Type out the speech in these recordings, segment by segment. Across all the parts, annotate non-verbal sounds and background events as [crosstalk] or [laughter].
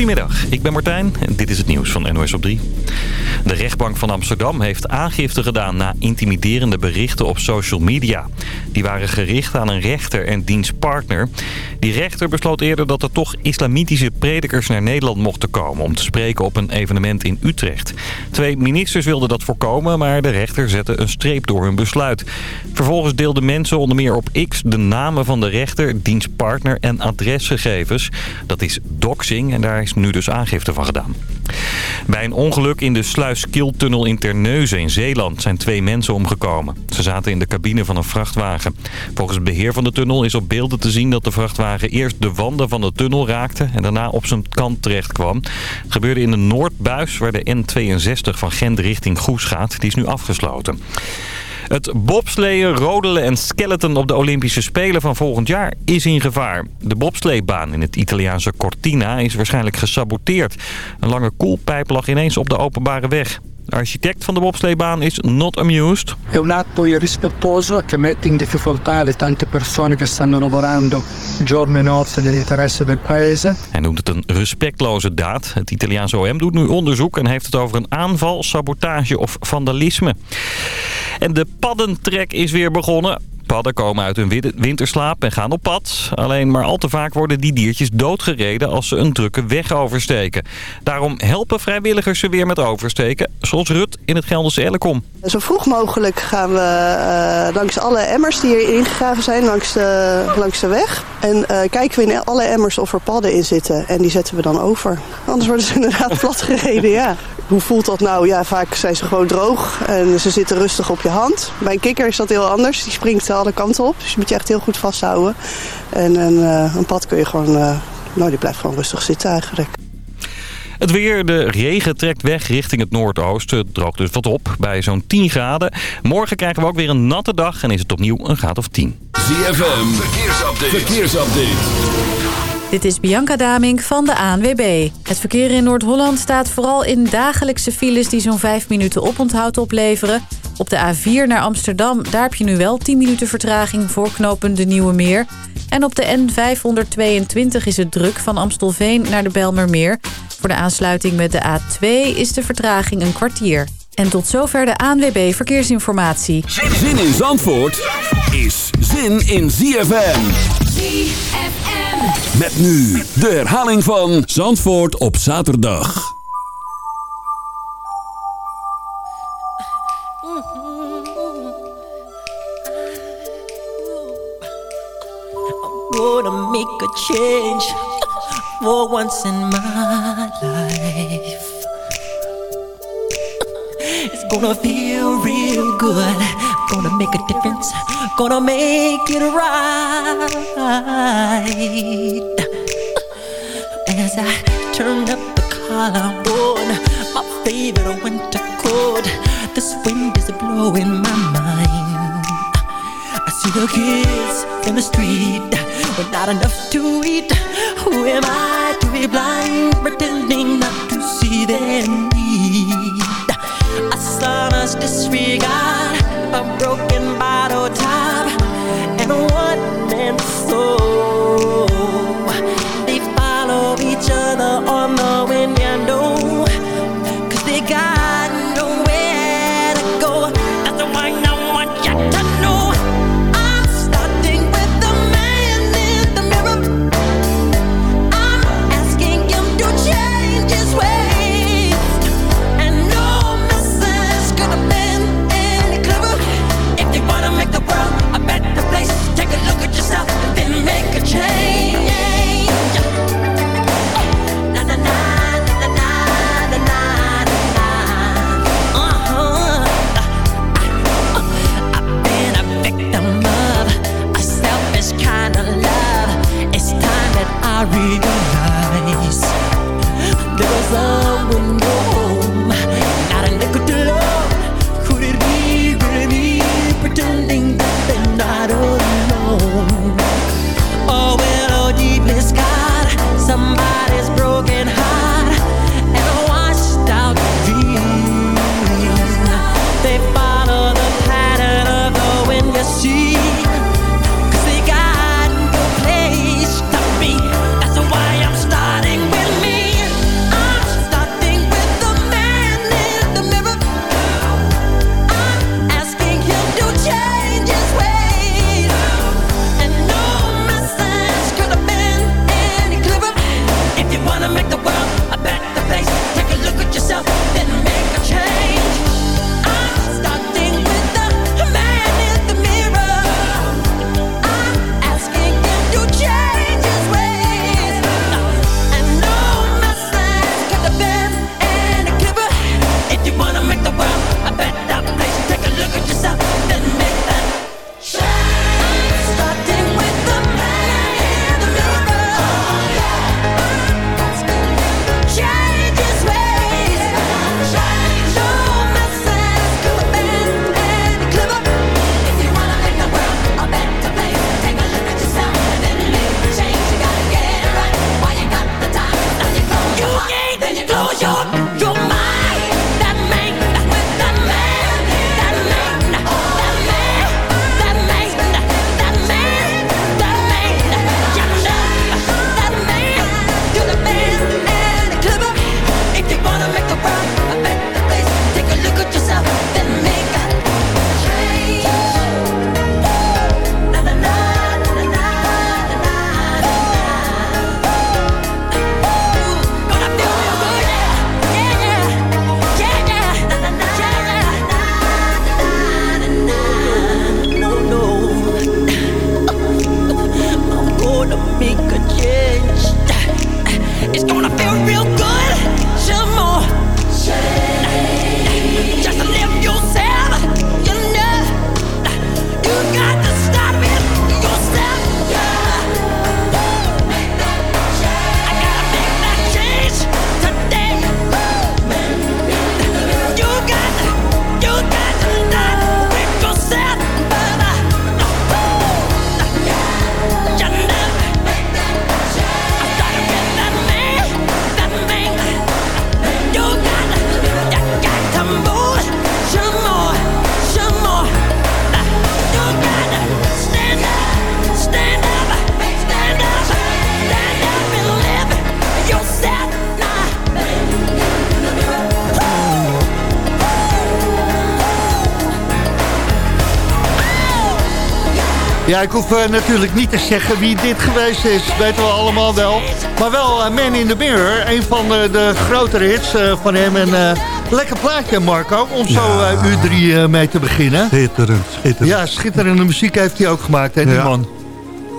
Goedemiddag, ik ben Martijn en dit is het nieuws van NOS op 3. De rechtbank van Amsterdam heeft aangifte gedaan na intimiderende berichten op social media. Die waren gericht aan een rechter en diens partner. Die rechter besloot eerder dat er toch islamitische predikers naar Nederland mochten komen... om te spreken op een evenement in Utrecht. Twee ministers wilden dat voorkomen, maar de rechter zette een streep door hun besluit. Vervolgens deelden mensen onder meer op X de namen van de rechter, diens partner en adresgegevens. Dat is doxing en daar nu dus aangifte van gedaan. Bij een ongeluk in de Sluiskiltunnel in Terneuzen in Zeeland zijn twee mensen omgekomen. Ze zaten in de cabine van een vrachtwagen. Volgens het beheer van de tunnel is op beelden te zien dat de vrachtwagen eerst de wanden van de tunnel raakte en daarna op zijn kant terecht kwam. Gebeurde in de Noordbuis waar de N62 van Gent richting Goes gaat. Die is nu afgesloten. Het bobsleeën, rodelen en skeleton op de Olympische Spelen van volgend jaar is in gevaar. De bobsleebaan in het Italiaanse Cortina is waarschijnlijk gesaboteerd. Een lange koelpijp lag ineens op de openbare weg. De architect van de bobsleebaan is not amused. È un atto irrispettoso che mette in difficoltà le tante persone che stanno lavorando giorno e notte nell'interesse del paese. Hij noemt het een respectloze daad. Het Italiaanse OM doet nu onderzoek en heeft het over een aanval, sabotage of vandalisme. En de paddentrek is weer begonnen. Padden komen uit hun winterslaap en gaan op pad. Alleen maar al te vaak worden die diertjes doodgereden als ze een drukke weg oversteken. Daarom helpen vrijwilligers ze weer met oversteken, zoals Rut in het Gelderse Ellekom. Zo vroeg mogelijk gaan we uh, langs alle emmers die hier ingegraven zijn langs de, langs de weg. En uh, kijken we in alle emmers of er padden in zitten. En die zetten we dan over. Anders worden ze inderdaad [laughs] plat gereden, ja. Hoe voelt dat nou? Ja, vaak zijn ze gewoon droog en ze zitten rustig op je hand. Bij een kikker is dat heel anders. Die springt alle kanten op. Dus je moet je echt heel goed vasthouden. En een, uh, een pad kun je gewoon... nou, die blijft gewoon rustig zitten eigenlijk. Het weer, de regen trekt weg richting het noordoosten. Het droogt dus wat op bij zo'n 10 graden. Morgen krijgen we ook weer een natte dag en is het opnieuw een graad of 10. ZFM, verkeersupdate. verkeersupdate. Dit is Bianca Damink van de ANWB. Het verkeer in Noord-Holland staat vooral in dagelijkse files... die zo'n 5 minuten oponthoud opleveren. Op de A4 naar Amsterdam, daar heb je nu wel 10 minuten vertraging... voor knopen de Nieuwe Meer. En op de N522 is het druk van Amstelveen naar de Belmermeer. Voor de aansluiting met de A2 is de vertraging een kwartier. En tot zover de ANWB Verkeersinformatie. Zin in Zandvoort is zin in ZFM. ZFM. Met nu de herhaling van Zandvoort op zaterdag. gonna make a change for once in my life. It's gonna feel real good. Gonna make a difference. Gonna make it right. As I turn up the collar on my favorite winter coat, this wind is blowing my mind. I see the kids in the street with not enough to eat. Who am I to be blind, pretending not to see their need? A sonorous disregard, a broken bottle top, and a one-man soul. Ja, ik hoef uh, natuurlijk niet te zeggen wie dit geweest is. Weten we allemaal wel. Maar wel uh, Man in the Mirror. Een van de, de grotere hits van hem. En lekker plaatje, Marco. Om zo ja. uur drie mee te beginnen. Schitterend, schitterend. Ja, schitterende muziek heeft hij ook gemaakt, hè, die ja. man.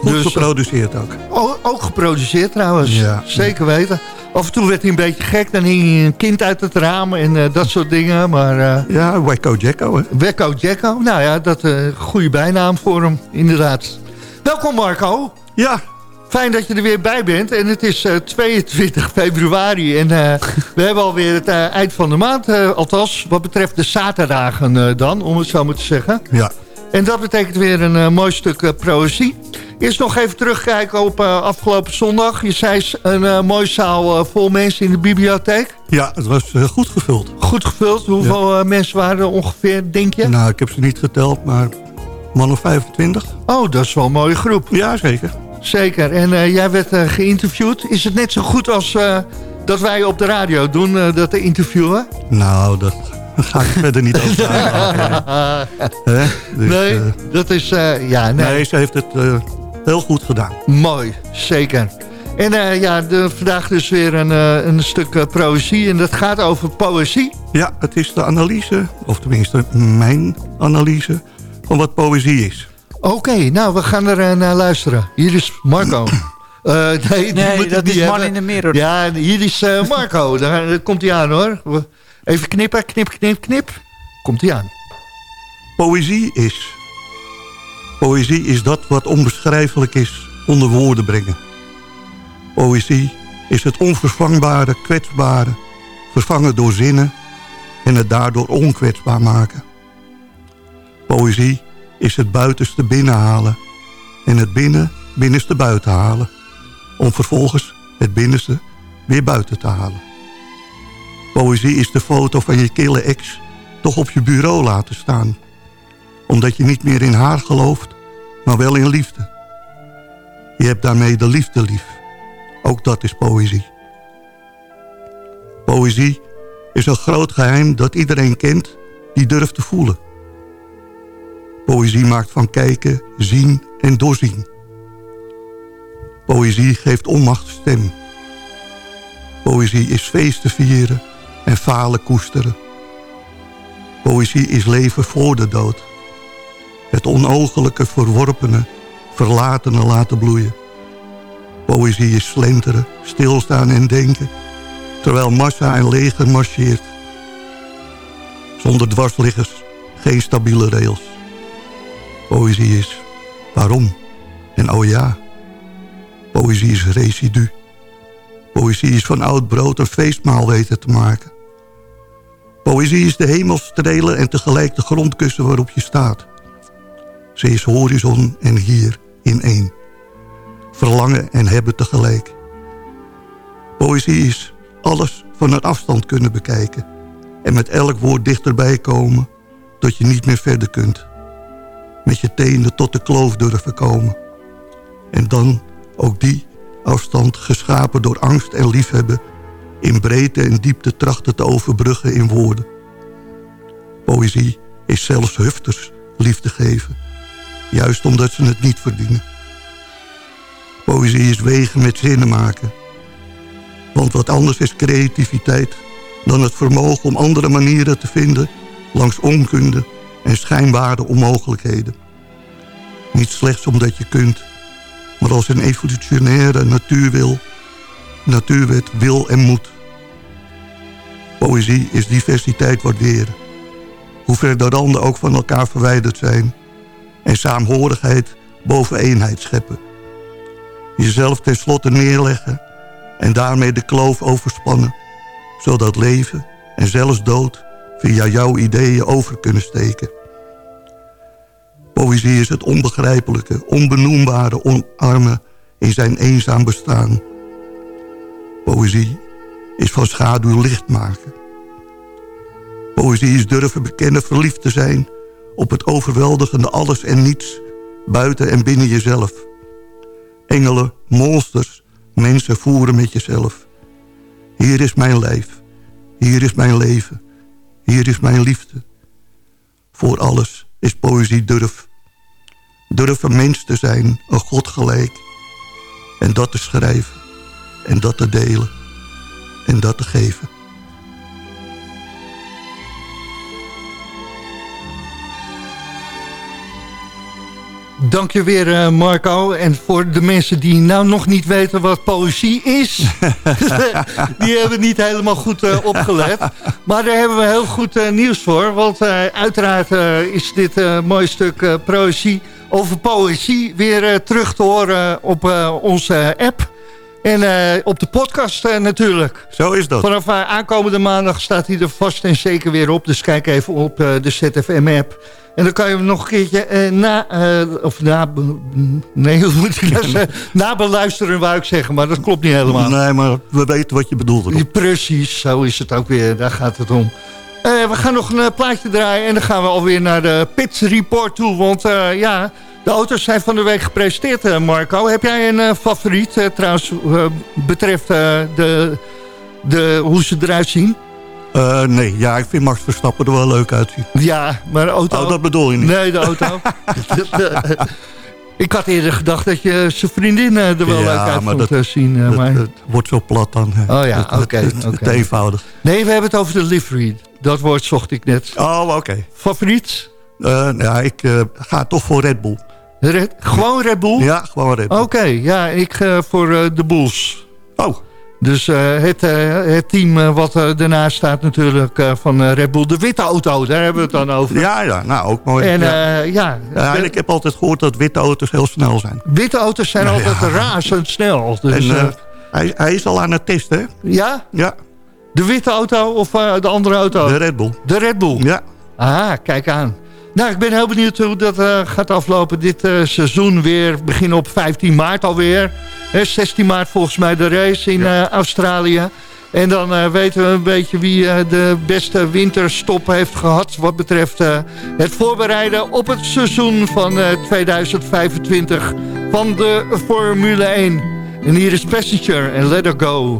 Goed dus, geproduceerd ook. Ook, ook geproduceerd trouwens. Ja. Zeker weten. Af en toe werd hij een beetje gek. Dan hing hij een kind uit het raam en uh, dat soort dingen. Maar, uh, ja, Wacko Jacko. Hè? Wacko Jacko. Nou ja, dat uh, goede bijnaam voor hem, inderdaad. Welkom Marco. Ja. Fijn dat je er weer bij bent. En het is 22 februari. En [laughs] we hebben alweer het eind van de maand. althans, wat betreft de zaterdagen dan, om het zo maar te zeggen. Ja. En dat betekent weer een mooi stuk proëzie. Eerst nog even terugkijken op uh, afgelopen zondag. Je zei een uh, mooie zaal uh, vol mensen in de bibliotheek. Ja, het was goed gevuld. Goed gevuld. Hoeveel ja. mensen waren er ongeveer, denk je? Nou, ik heb ze niet geteld, maar man of 25. Oh, dat is wel een mooie groep. Ja, zeker. Zeker. En jij werd geïnterviewd. Is het net zo goed als dat wij op de radio doen, dat te interviewen? Nou, dat ga ik verder niet over [laughs] dus, Nee, dat is... ja, nee. nee, ze heeft het heel goed gedaan. Mooi, zeker. En uh, ja, de, vandaag dus weer een, uh, een stuk uh, poëzie. En dat gaat over poëzie. Ja, het is de analyse, of tenminste mijn analyse... van wat poëzie is. Oké, okay, nou, we gaan er naar luisteren. Hier is Marco. [clears throat] nee, die nee moet dat niet is man hebben. in de mirror. Ja, hier is Marco. Daar komt hij aan, hoor. Even knippen, knip, knip, knip. Komt hij aan. Poëzie is Poëzie is dat wat onbeschrijfelijk is onder woorden brengen. Poëzie is het onvervangbare, kwetsbare, vervangen door zinnen en het daardoor onkwetsbaar maken. Poëzie is het buitenste binnenhalen en het binnen binnenste buiten halen, om vervolgens het binnenste weer buiten te halen. Poëzie is de foto van je kille ex toch op je bureau laten staan omdat je niet meer in haar gelooft, maar wel in liefde. Je hebt daarmee de liefde lief. Ook dat is poëzie. Poëzie is een groot geheim dat iedereen kent die durft te voelen. Poëzie maakt van kijken, zien en doorzien. Poëzie geeft onmacht stem. Poëzie is feesten vieren en falen koesteren. Poëzie is leven voor de dood het onogelijke verworpene, verlatene laten bloeien. Poëzie is slenteren, stilstaan en denken, terwijl massa en leger marcheert. Zonder dwarsliggers, geen stabiele rails. Poëzie is waarom en oh ja. Poëzie is residu. Poëzie is van oud brood een feestmaal weten te maken. Poëzie is de hemel strelen en tegelijk de grondkussen waarop je staat. Ze is horizon en hier in één. Verlangen en hebben tegelijk. Poëzie is alles van een afstand kunnen bekijken. En met elk woord dichterbij komen tot je niet meer verder kunt. Met je tenen tot de kloof durven komen. En dan ook die afstand geschapen door angst en liefhebben... in breedte en diepte trachten te overbruggen in woorden. Poëzie is zelfs hufters liefde geven juist omdat ze het niet verdienen. Poëzie is wegen met zinnen maken. Want wat anders is creativiteit dan het vermogen om andere manieren te vinden langs onkunde en schijnbare onmogelijkheden. Niet slechts omdat je kunt, maar als een evolutionaire natuurwil, natuurwet wil en moet. Poëzie is diversiteit waarderen. Hoe ver de randen ook van elkaar verwijderd zijn en saamhorigheid boven eenheid scheppen. Jezelf tenslotte neerleggen en daarmee de kloof overspannen, zodat leven en zelfs dood via jouw ideeën over kunnen steken. Poëzie is het onbegrijpelijke, onbenoembare omarmen in zijn eenzaam bestaan. Poëzie is van schaduw licht maken. Poëzie is durven bekennen verliefd te zijn op het overweldigende alles en niets, buiten en binnen jezelf. Engelen, monsters, mensen voeren met jezelf. Hier is mijn lijf, hier is mijn leven, hier is mijn liefde. Voor alles is poëzie durf. Durven mens te zijn, een God gelijk. En dat te schrijven. En dat te delen. En dat te geven. Dank je weer, eh, Marco. En voor de mensen die nou nog niet weten wat poëzie is... [laughs] die hebben niet helemaal goed uh, opgelet. Maar daar hebben we heel goed uh, nieuws voor. Want uiteraard is dit mooi stuk poëzie over poëzie... weer terug te horen op onze app... En op de podcast natuurlijk. Zo is dat. Vanaf aankomende maandag staat hij er vast en zeker weer op. Dus kijk even op de ZFM-app. En dan kan je hem nog een keertje na... Of na... Nee, [laughs] hoe moet ik dat zeggen? Nabeluisteren wou ik zeggen, maar dat klopt niet helemaal. Nee, maar we weten wat je bedoelt. Precies, zo is het ook weer. Daar gaat het om. We gaan nog een plaatje draaien en dan gaan we alweer naar de Pit Report toe. Want ja, de auto's zijn van de week gepresenteerd, Marco. Heb jij een favoriet trouwens betreft de, de, hoe ze eruit zien? Uh, nee, ja, ik vind Max Verstappen er wel leuk uitzien. Ja, maar de auto... Oh, dat bedoel je niet? Nee, de auto. [laughs] [laughs] ik had eerder gedacht dat je zijn vriendin er wel leuk uit vond dat, zien. Maar... Het wordt zo plat dan. Oh ja, oké. Okay, okay. eenvoudig. Nee, we hebben het over de livery. Dat woord zocht ik net. Oh, oké. Okay. Favoriet? Uh, ja, ik ga toch voor Red Bull. Red, gewoon Red Bull? Ja, gewoon Red Bull. Oké, ja, ik ga voor de Bulls. Oh, dus uh, het, het, team wat ernaast staat natuurlijk van Red Bull. De witte auto, daar hebben we het dan over. Ja, ja nou ook mooi. En, ja. ja, ja ik heb altijd gehoord dat witte auto's heel snel zijn. Witte auto's zijn ja, altijd razendsnel. Dus, en, hij, hij, is al aan het testen, hè? Ja? Ja. De witte auto of de andere auto? De Red Bull. De Red Bull? Ja. Ah, kijk aan. Nou, ik ben heel benieuwd hoe dat uh, gaat aflopen. Dit uh, seizoen weer beginnen op 15 maart alweer. He, 16 maart volgens mij de race in ja. uh, Australië. En dan weten we een beetje wie de beste winterstop heeft gehad... wat betreft het voorbereiden op het seizoen van 2025 van de Formule 1. En hier is Passenger en Let Her Go.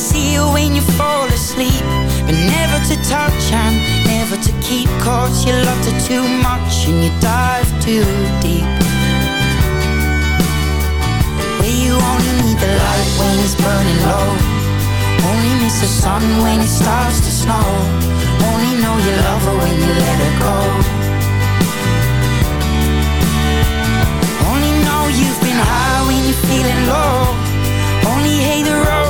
see you when you fall asleep. But never to touch and never to keep Cause you loved her too much and you dive too deep. Where you only need the light when it's burning low. Only miss the sun when it starts to snow. Only know you love her when you let her go. Only know you've been high when you're feeling low. Only hate the road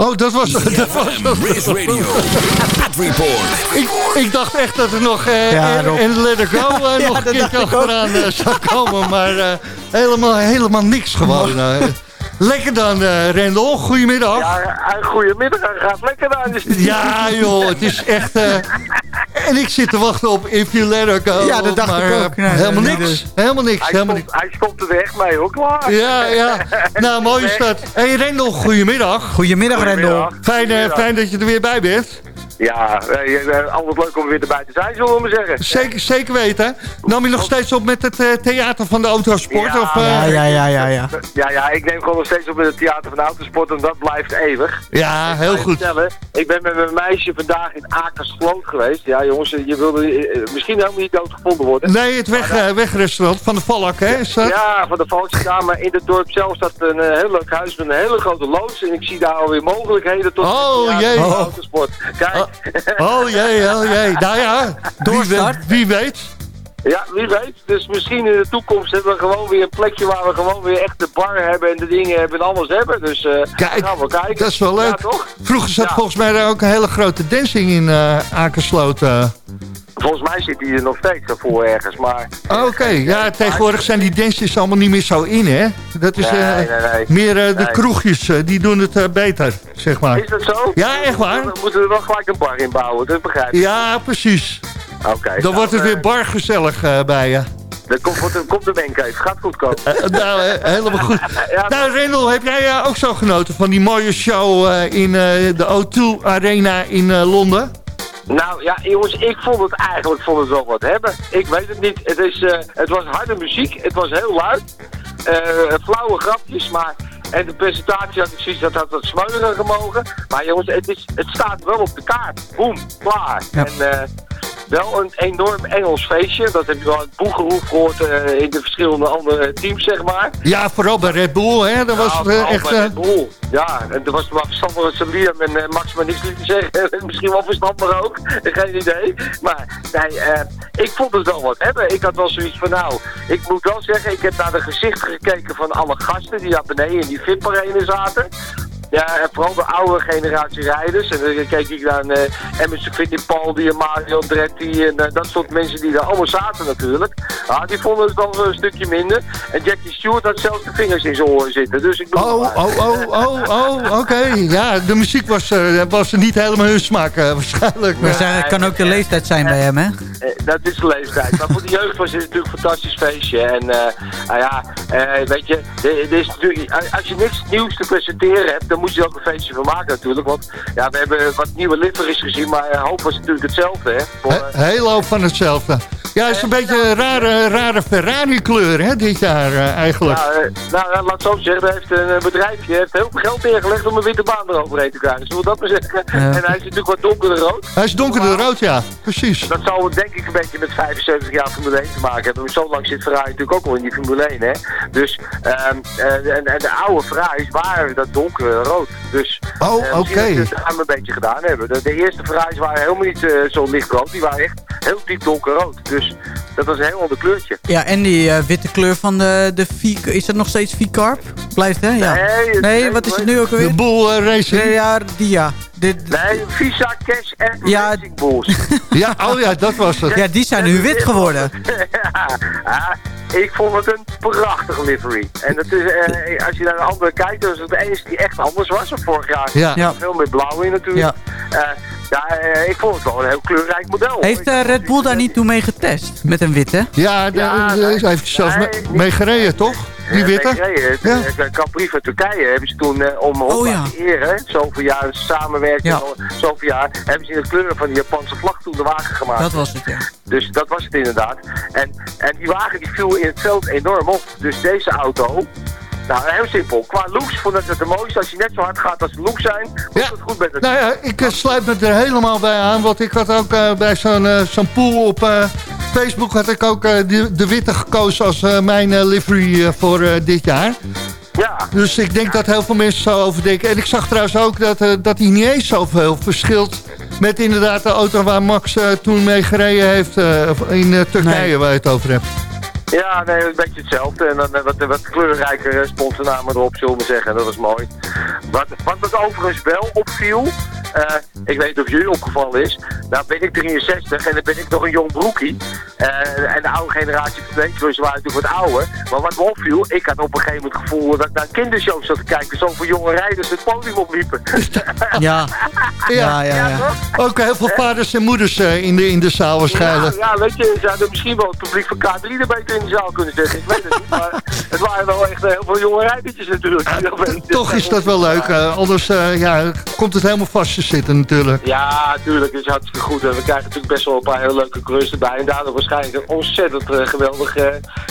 Oh, dat was... Dat was Race Radio, Report. ik, ik dacht echt dat er nog eh Ja, en, Let It Go [laughs] eh, Ja, nog een ook. achteraan eh, zou komen. Maar eh, helemaal, helemaal niks [laughs] gewoon. Lekker dan, eh Rendel. Goedemiddag. Ja, eh, goedemiddag. Hij gaat lekker naar de studio. Ja, joh, het is echt... eh, en ik zit te wachten op If You Let Her Go. Ja, dat dacht maar, ik ook. Nee, helemaal nee, niks. dus- Helemaal niks. Hij Helemaal stond, niks. hij stond er echt mee, hoor. Klaar. Ja, ja. [laughs] Nou, mooi is dat. hey, Rendel, goedemiddag. Goedemiddag, Rendel. Fijn, Goedemiddag. fijn dat je er weer bij bent. Ja, eh, eh, altijd leuk om er weer erbij te zijn, zullen we maar zeggen. Zeker, zeker weten. Nam je nog steeds op met het eh, theater van de autosport? Ja. of, Ja, ja, ja, ja, ja. Ja, ja, ik neem gewoon nog steeds op met het theater van de autosport en dat blijft eeuwig. ja, heel Ik goed. Vertellen, ik ben met mijn meisje vandaag in Akersloot geweest. Ja, jongens, je wilde misschien helemaal niet doodgevonden worden. Nee, het weg, wegrestaurant van de Valk, hè? Is dat? Ja, van de Valkensdam, maar in het dorp zelf staat een heel leuk huis met een hele grote loods. En ik zie daar alweer mogelijkheden tot Oh, het theater jee. van de Oh. autosport. Kijk, Oh jee, oh jee. Nou ja, wie, Doorstart. weet- wie weet. Ja, wie weet. Dus misschien in de toekomst hebben we gewoon weer een plekje waar we gewoon weer echt de bar hebben en de dingen hebben en alles hebben. Dus eh Kijk, gaan we kijken. dat is wel Ja, leuk. toch? Vroeger zat Ja. volgens mij daar ook een hele grote dancing in eh Akersloot. eh. Volgens mij zit hij er nog steeds daarvoor ergens, maar... Oké, ja, tegenwoordig zijn die dances allemaal niet meer zo in, hè? Dat is Nee, eh, nee, nee. meer eh, de kroegjes, eh, die doen het beter, zeg maar. Is dat zo? Ja, echt waar. Dan moeten we wel gelijk een bar inbouwen, dat begrijp ik. Ja, precies. Oké. Dan nou, wordt het weer bargezellig eh, bij je. Er komt, er komt de wenkheid, gaat goed komen. Nou, helemaal goed. [laughs] Ja, Nou, Rendel, heb jij ook zo genoten van die mooie show in de O2 Arena in Londen? Nou ja, jongens, ik vond het eigenlijk vond het wel wat hebben. Ik weet het niet. Het, is, eh, het was harde muziek, het was heel luid. Eh, flauwe grapjes, maar... En de presentatie had ik zoiets, dat had wat smeuriger gemogen. Maar jongens, het, is, het staat wel op de kaart. Boom, klaar. Ja. En eh, wel een enorm Engels feestje. Dat heb je wel het boegeroep gehoord eh, in de verschillende andere teams, zeg maar. Ja, vooral bij Red Bull, hè? Dat was Ja, eh, echt... eh, Red Bull. Ja, en er was maar verstandig dat ze Liam en Max maar niks lieten zeggen. [laughs] Misschien wel verstandig ook, [laughs] geen idee. Maar nee, ik vond het wel wat hebben. Ik had wel zoiets van nou, ik moet wel zeggen, ik heb naar de gezichten gekeken van alle gasten die daar beneden in die VIP-arena zaten. Ja, en vooral de oude generatie rijders. En dan keek ik naar uh, Emerson Fittipaldi en Mario Andretti en uh, dat soort mensen die daar allemaal zaten natuurlijk. Ah, die vonden het wel een stukje minder. En Jackie Stewart had zelfs de vingers in zijn oren zitten. Dus ik bedoel, Oh, oh, oh, oh, oh, oké. Ja, de muziek was, uh, was niet helemaal hun smaak uh, waarschijnlijk. Maar het kan ook de leeftijd zijn bij hem, hè? Eh, dat is de leeftijd. Maar voor de jeugd was het natuurlijk een fantastisch feestje. En uh, nou ja, uh, weet je, er is natuurlijk, als je niks nieuws te presenteren hebt, moet je ook een feestje van maken natuurlijk. Want ja, we hebben wat nieuwe liveries gezien, maar een hoop was natuurlijk hetzelfde. Hè? Voor, He heel hoop van hetzelfde. Ja, het is een beetje een rare, rare Ferrari-kleur hè, dit jaar uh, eigenlijk. Nou, laat zo zeggen, er heeft een bedrijfje heeft heel veel geld neergelegd om een witte baan eroverheen te krijgen. Zullen we dat maar zeggen? Ja. En hij is natuurlijk wat donkerder rood. Hij is donkerder rood, ja. Precies. Dat zal denk ik een beetje met 75 jaar Formule 1 te maken hebben. Zo lang zit Ferrari natuurlijk ook al in die Formule 1, hè. Dus, um, en, en, de oude Ferraris waren dat donkere rood. Dus, oh, oké. Okay. Dat ze het een beetje gedaan hebben. De, de eerste Ferraris waren helemaal niet uh, zo lichtrood. Die waren echt heel diep donkerrood. Dus dat was een heel ander kleurtje. Ja, en die uh, witte kleur van de, de V... Is dat nog steeds V-Carb? Blijft, hè? Ja. Nee, nee wat is het nu ook alweer? De Bull uh, Racing. Nee, ja, die ja. Dit, nee, Visa, Cash en ja, Racing Bulls. [laughs] ja, oh ja, dat was het. Ja, die zijn nu wit geworden. [laughs] ja, ik vond het een prachtige livery. En dat is, uh, als je naar de andere kijkt, was het de enige die echt anders was. Of vorig jaar ja. ja. veel meer blauw in natuurlijk. Ja. Uh, ja, uh, ik vond het wel een heel kleurrijk model. Heeft uh, Red Bull daar niet toe mee getest? Met een witte? Ja, daar ja, heeft hij zelfs nee, mee, mee gereden, toch? Die witte? Gereden. Ja. Capri van Turkije hebben ze toen uh, om oh, ja. te eren, zoveel jaar samenwerking, ja. zoveel jaar, hebben ze in de kleuren van de Japanse vlag toen de wagen gemaakt. Dat was het, ja. Dus dat was het inderdaad. En, en die wagen die viel in het veld enorm op. Dus deze auto, Nou, heel simpel. Qua looks vond ik het het mooiste. Als je net zo hard gaat als de looks zijn, komt het goed met het. Nou ja, ik eh, sluit me er helemaal bij aan. Want ik had ook eh, bij zo'n eh, zo'n pool op eh, Facebook... had ik ook eh, de, de witte gekozen als eh, mijn livery voor eh, dit jaar. Ja. Dus ik denk dat heel veel mensen zo over denken. En ik zag trouwens ook dat, eh, dat hij niet eens zoveel verschilt... met inderdaad de auto waar Max eh, toen mee gereden heeft... eh, in eh, Turkije, waar je het over hebt. Ja, nee, een beetje hetzelfde. En dan eh, wat, wat kleurrijke sponsornamen erop, zullen we zeggen. Dat was mooi. Wat, wat me overigens wel opviel... eh, ik weet niet of jullie opgevallen is. Nou ben ik 63 en dan ben ik nog een jong broekie. Eh, en de oude generatie Nederlanders waren natuurlijk wat ouder. Maar wat me opviel, ik had op een gegeven moment het gevoel dat ik naar een kindershow zat te kijken. Zoveel jonge rijders het podium opliepen. [laughs] Ja. Ja, ja, ja. Ook heel veel vaders en moeders in, de, in de zaal waarschijnlijk. Ja, ja, weet je, ze hadden misschien wel het publiek van K3 er beter in de zaal kunnen zetten. Ik weet het niet, maar het waren wel echt heel veel jonge rijdertjes natuurlijk. [laughs] Toch is dat wel leuk. eh, anders eh, ja, komt het helemaal vast te zitten natuurlijk. Ja, tuurlijk, het is hartstikke goed. En we krijgen natuurlijk best wel een paar hele leuke cruisen erbij. En daardoor waarschijnlijk een ontzettend eh, geweldig... eh,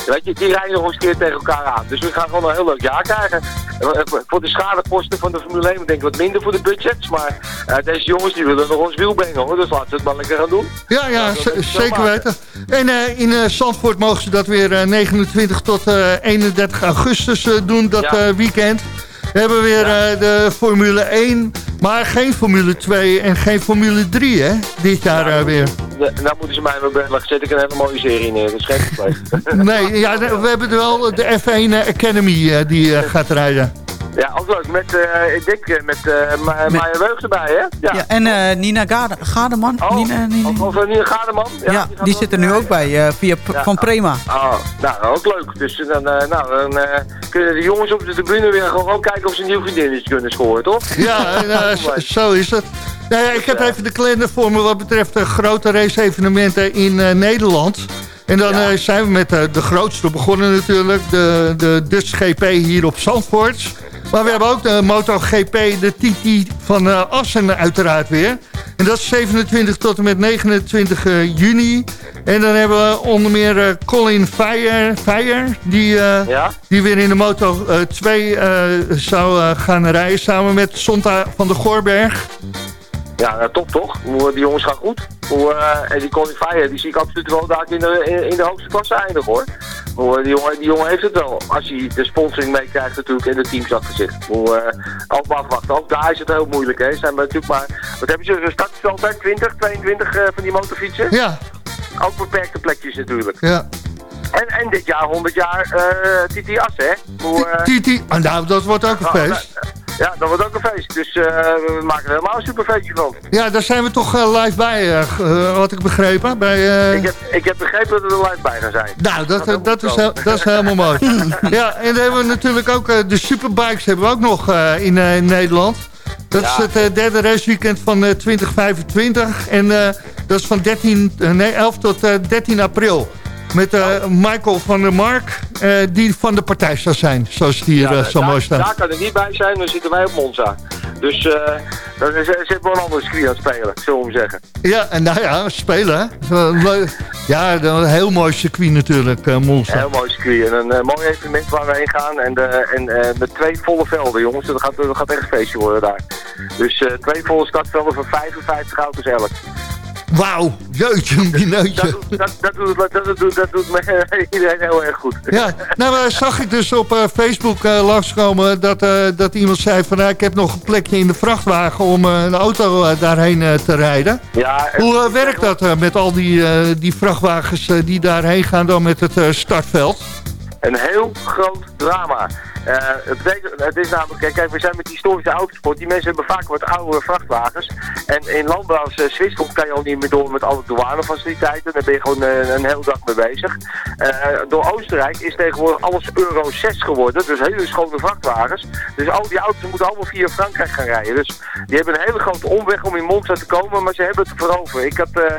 weet je, die rijden nog eens een keer tegen elkaar aan. Dus we gaan gewoon een heel leuk jaar krijgen. Eh, voor de schadekosten van de Formule 1 denk ik wat minder voor de budgets. Maar eh, deze jongens die willen nog ons wiel brengen hoor. Dus laten ze het maar lekker gaan doen. Ja, ja, zo zeker weten. En eh, in eh, Zandvoort mogen ze dat weer eh, 29 tot eh, 31 augustus eh, doen, dat Ja. eh, weekend. We hebben weer eh, de Formule 1, maar geen Formule 2 en geen Formule 3, hè? Dit jaar eh, weer. Nou moeten ze mij maar bellen. Zet ik een hele mooie serie neer. Dat is geen probleem. [laughs] Nee, ja, we hebben wel de F1 Academy eh, die eh, gaat rijden. Ja, ook leuk. Met, eh, ik denk eh, met eh Ma Met- Maya Weug erbij, hè? Ja, en eh, Nina Gade, Gademan. Oh, Nina, Nina- Of, of Nier Gademan? ja, die zit er nu ook bij, eh, via P- Ja. van Prema. Oh, nou, ook leuk. Dus dan, eh, nou, dan eh, kunnen de jongens op de tribune weer gewoon kijken of ze een nieuw vriendinnetje kunnen scoren, toch? Ja, [laughs] zo is het. Nou ja, ik heb even de kalender voor me wat betreft de grote race-evenementen in eh, Nederland. En dan Ja. eh, zijn we met de grootste begonnen natuurlijk. De, de Dutch GP hier op Zandvoort. Maar we hebben ook de MotoGP, de TT van eh, Assen uiteraard weer. En dat is 27 tot en met 29 eh, juni. En dan hebben we onder meer eh, Colin Fire, Fire die, Ja? die weer in de Moto eh, 2 eh, zou gaan rijden. Samen met Sonta van der Goorberg. Ja, nou, top toch? Hoe, die jongens gaan goed. Hoe, en die Colin Fire, die zie ik absoluut wel daar in de, in, in de hoogste klasse eindigen hoor. Eh, die, jongen, die jongen heeft het wel. Als hij de sponsoring meekrijgt natuurlijk en de teams achter zich. Hoe, eh ook maar afwachten. Ook daar is het heel moeilijk hè. Zijn we natuurlijk maar, wat hebben ze, een startveld hè? 20, 22 eh, van die motorfietsen? Ja, Ook beperkte plekjes natuurlijk. ja. En, en dit jaar 100 jaar eh Titi Assen hè. Hoe, eh, Titi, ah, nou, dat wordt ook een oh, feest. Ja, dat wordt ook een feest. Dus eh, we maken er helemaal een superfeestje van. Ja, daar zijn we toch eh, live bij, eh, wat ik begrepen. Bij, Ik heb, ik heb begrepen dat we er live bij gaan zijn. Nou, dat, Dat is, heel- dat is helemaal [laughs] mooi. ja, en dan hebben we natuurlijk ook de superbikes hebben we ook nog in, in Nederland. Dat is het derde raceweekend van eh, 2025. En dat is van 13, eh, nee, 11 tot eh, 13 april. Met eh, Michael van der Mark, eh, die van de partij zou zijn. Zoals het hier eh, zo mooi staat. Daar kan er niet bij zijn, dan zitten wij op Monza. Dus dan is- zit wel een andere screen aan het spelen, zullen we zeggen. Ja, en nou ja, spelen. leuk. Ja, een heel mooi circuit natuurlijk, Monza. Een heel mooi circuit en een mooi evenement waar we heen gaan. En, en met twee volle velden, jongens. Dat gaat, dat gaat echt een feestje worden daar. Dus twee volle startvelden van 55 auto's elk. Wauw, jeutje, mineutje. [laughs] Dat, doet- dat, dat, doet, dat, dat, doet, dat doet me, [laughs] iedereen heel erg goed. Ja, nou eh, zag ik dus op eh, Facebook eh, langskomen dat, dat iemand zei van... nou, ik heb nog een plekje in de vrachtwagen om een auto daarheen te rijden. Ja, Hoe werkt dat met al die, die vrachtwagens die daarheen gaan dan met het startveld? Een heel groot drama. Eh, het, het is namelijk, kijk, we zijn met historische autosport. Die mensen hebben vaak wat oudere vrachtwagens. En in landen als Zwitserland kan je al niet meer door met alle douanefaciliteiten. Daar ben je gewoon eh, een hele dag mee bezig. Eh, door Oostenrijk is tegenwoordig alles Euro 6 geworden. Dus hele schone vrachtwagens. Dus al die auto's moeten allemaal via Frankrijk gaan rijden. Dus die hebben een hele grote omweg om in Monza te komen. Maar ze hebben het veroverd. Ik had eh,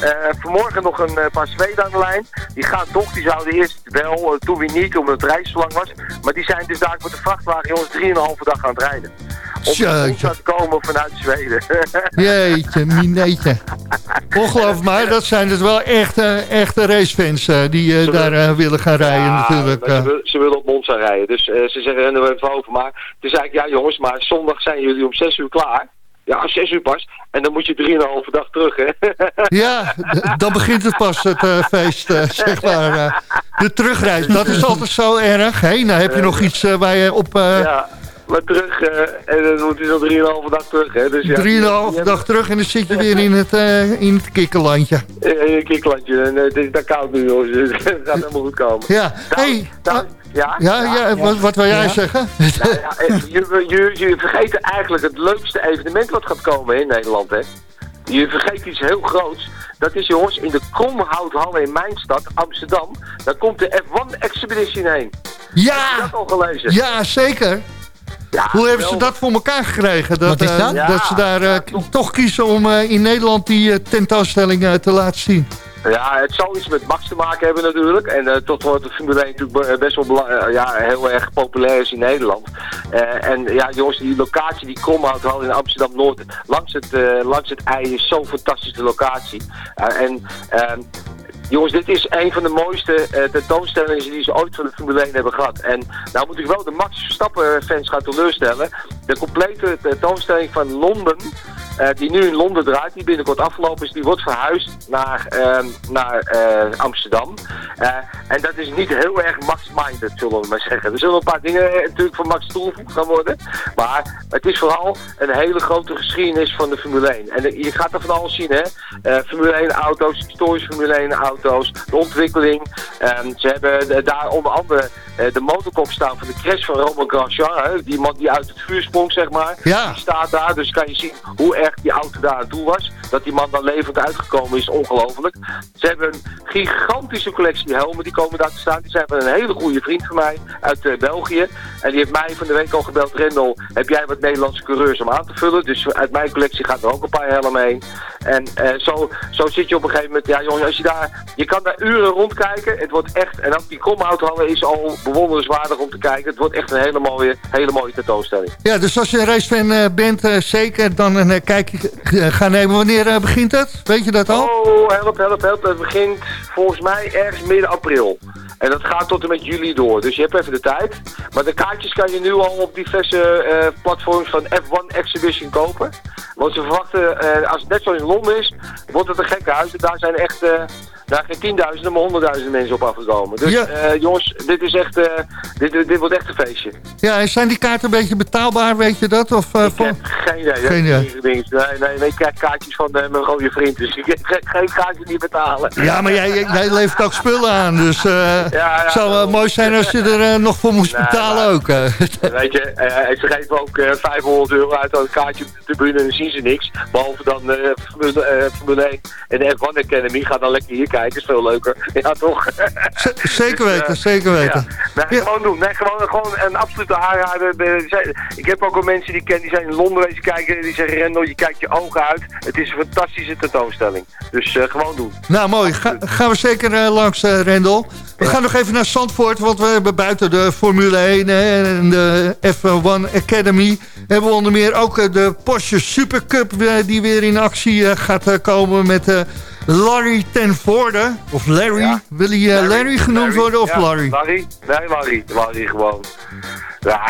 eh, vanmorgen nog een eh, paar Zweden aan de lijn. Die gaan toch, die zouden eerst wel, eh, toen weer niet, omdat het reis zo lang was. Maar die zijn dus daar met de vrachtwagen jongens 3,5 dag aan het rijden. om Jeetje. naar Monza te komen vanuit Zweden. [laughs] Jeetje, mineetje. Ongelooflijk, maar dat zijn dus wel echte, echte racefans eh, die eh, daar eh, willen gaan rijden Ja, natuurlijk. Ze, wil- ze willen op Monza rijden. Dus ze zeggen er even over. Maar toen zei ik, ja jongens, maar zondag zijn jullie om 6 uur klaar. Ja, 6 uur pas. En dan moet je 3,5 dag terug, hè? [laughs] Ja, dan begint het pas, het eh, feest, eh, zeg maar. eh. de terugreis, dat is altijd zo erg. Hé, nou heb je nog iets waar je op ja, maar terug. eh, en dan moet je dan 3,5 dag terug, hè? Dus ja, 3,5 dag terug en dan zit je weer in het, eh, in het kikkerlandje. In een kiklandje. En eh, het is daar koud nu, jongens. [laughs] Dus het gaat helemaal goed komen. Ja, hey, Nou, ja? ja, ja, wat, wat wil jij Ja. zeggen? Nou ja, eh, je, je, je vergeet eigenlijk het leukste evenement wat gaat komen in Nederland, hè? Je vergeet iets heel groots. Dat is jongens in de Kromhouthal in mijn stad, Amsterdam. Daar komt de F1 Expedition heen. Ja! Heb je dat al gelezen? Ja, zeker. Hoe hebben ze dat voor elkaar gekregen? Dat, Wat is eh, dat? dat ze daar eh, toch kiezen om eh, in Nederland die tentoonstelling te laten zien. Ja, het zal iets met Max te maken hebben natuurlijk. En eh, tot wordt de Formule 1 natuurlijk be- best wel eh, ja, heel erg populair is in Nederland. Eh, en ja, jongens, die locatie, die Kromhouthal in Amsterdam-Noord, langs het, langs het IJ is zo'n fantastische locatie. Eh, en ehm, jongens, dit is een van de mooiste eh, tentoonstellingen die ze ooit van de Formule 1 hebben gehad. En nou moet ik wel de Max Verstappen-fans gaan teleurstellen. De complete tentoonstelling van Londen... eh, die nu in Londen draait, die binnenkort afgelopen is, die wordt verhuisd naar, ehm, naar eh, Amsterdam. Eh, en dat is niet heel erg Max-minded, zullen we maar zeggen. Er zullen een paar dingen natuurlijk van Max toegevoegd gaan worden. Maar het is vooral een hele grote geschiedenis van de Formule 1. En je gaat er van alles zien, hè. Formule 1 auto's, historische Formule 1 auto's, de ontwikkeling. Ehm, ze hebben daar onder andere de motorkop staan van de crash van Roman Grosjean. Hè? Die man die uit het vuur sprong, zeg maar. Ja. Die staat daar, dus kan je zien hoe erg die auto daar aan toe was. Dat die man dan levend uitgekomen is, ongelooflijk. Ze hebben een gigantische collectie helmen, die komen daar te staan. Die zijn van een hele goede vriend van mij uit eh, België. En die heeft mij van de week al gebeld, Rendel, heb jij wat Nederlandse coureurs om aan te vullen? Dus uit mijn collectie gaat er ook een paar helmen heen. En eh, zo, zo zit je op een gegeven moment, ja jongens, als je daar, je kan daar uren rondkijken. Het wordt echt, en ook die kromhouthallen is al bewonderenswaardig om te kijken. Het wordt echt een hele mooie, hele mooie tentoonstelling. Ja, dus als je een racefan eh, bent, zeker dan een kijkje gaan nemen. Wanneer eh, begint het? Weet je dat al? Oh, help, help, help. Het begint volgens mij ergens midden april. En dat gaat tot en met juli door. Dus je hebt even de tijd. Maar de kaartjes kan je nu al op diverse eh, platforms van F1 Exhibition kopen. Want ze verwachten, eh, als het net zoals in Londen is, wordt het een gekke huis. Daar zijn echt... daar geen tienduizenden, maar honderdduizenden mensen op afgekomen. Dus Ja. eh, jongens, dit is echt, eh, dit, dit wordt echt een feestje. Ja, zijn die kaarten een beetje betaalbaar, weet je dat? Of, eh, voor- Geen idee. Geen idee. Nee, nee, nee, ik krijg kaartjes van mijn rode vriend. Dus ik ga geen kaartjes niet betalen. Ja, maar jij, levert ook spullen aan, dus eh ja, het zou wel mooi zijn als je er nog voor moest betalen ook. [laughs] Weet je, ze geven ook eh 500 euro uit aan een kaartje op de tribune en dan zien ze niks. Behalve dan Formule, Formule 1 en de F1 Academy. Ga dan lekker hier kijken, is veel leuker. Ja, toch? Zeker Dus, weten, eh, zeker weten. Ja. Nee, gewoon doen. Nee, gewoon, gewoon een absolute aanrader. Ik heb ook al mensen die ken, die zijn in Londen wezen kijken. En die zeggen, Rendel, je kijkt je ogen uit. Het is een fantastische tentoonstelling. Dus eh, gewoon doen. Nou, mooi. Ga- gaan we zeker eh, langs, Rendel. We gaan nog even naar Zandvoort, want we hebben buiten de Formule 1 hè, en de F1 Academy... hebben we onder meer ook de Porsche Supercup die weer in actie gaat komen met Larry ten Voorde. Of Larry. Wil hij eh, Larry, genoemd worden of Ja, Larry? Larry? Nee, Larry. Larry gewoon. Ja,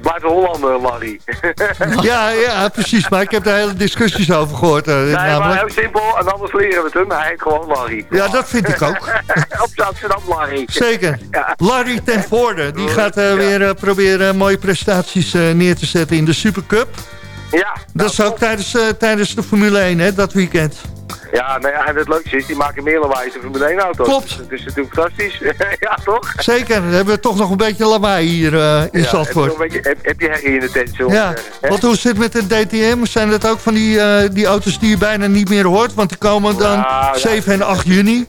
blijf een Hollander, Larry. [laughs] Ja, ja, precies. Maar ik heb daar hele discussies over gehoord. eh, Nee, maar heel simpel, en anders leren we het hem. Hij heet gewoon Larry. Ja, dat vind ik ook. [laughs] Op Amsterdam Larry. Zeker. Ja. Larry ten Voorde, die gaat eh, weer proberen mooie prestaties neer te zetten in de Supercup. Ja, Dat is ook tijdens, eh, tijdens de Formule 1, hè, dat weekend. ja, nou ja, en het leukste is, die maken meer lawaai dan Formule 1 auto's. Klopt. Dus dat is natuurlijk fantastisch. [laughs] ja, toch? Zeker, dan hebben we toch nog een beetje lawaai hier eh, in Ja, Zandvoort. Heb, beetje- heb, heb je herrie in de tent, we Ja, hè? want hoe zit het met de DTM? Zijn dat ook van die, eh, die auto's die je bijna niet meer hoort? Want die komen dan Nou, ja. 7 en 8 juni.